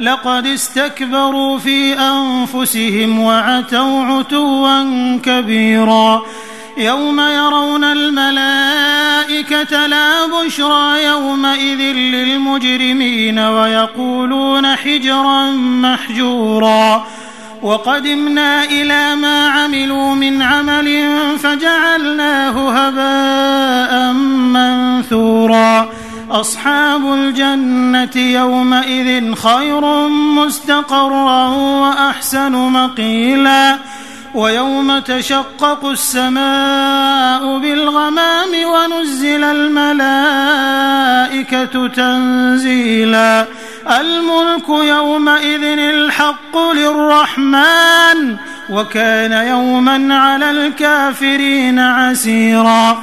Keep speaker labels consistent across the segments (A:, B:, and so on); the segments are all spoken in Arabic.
A: لقد استكبروا في أنفسهم وعتوا عتوا كبيرا يوم يرون الملائكة لا بشرى يومئذ للمجرمين ويقولون حجرا محجورا وقدمنا إلى ما عملوا من عمل فجعلناه هباء واصحاب الجنة يومئذ خير مستقرا وأحسن مقيلا ويوم تشقق السماء بالغمام ونزل الملائكة تنزيلا الملك يومئذ الحق للرحمن وكان يوما على الكافرين عسيرا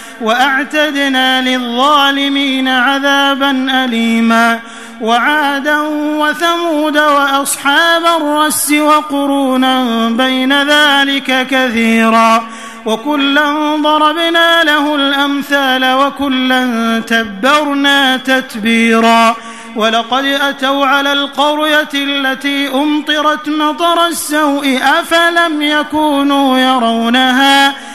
A: وأعتدنا للظالمين عذابا أليما وعادا وثمود وأصحاب الرس وقرونا بين ذلك كثيرا وكلا ضربنا له الأمثال وكلا تبرنا تتبيرا ولقد أتوا على القرية التي أمطرت مطر السوء أفلم يكونوا يرونها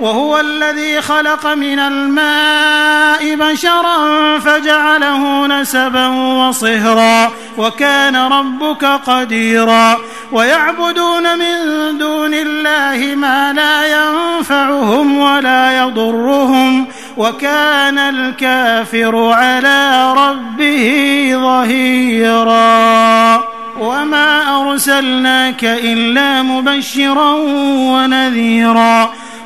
A: وهو الذي خلق من الماء بشرا فجعله نسبا وصهرا وكان ربك قديرا ويعبدون من دون الله ما لا ينفعهم ولا يضرهم وكان الكافر على ربه ظهيرا وما أرسلناك إلا مبشرا ونذيرا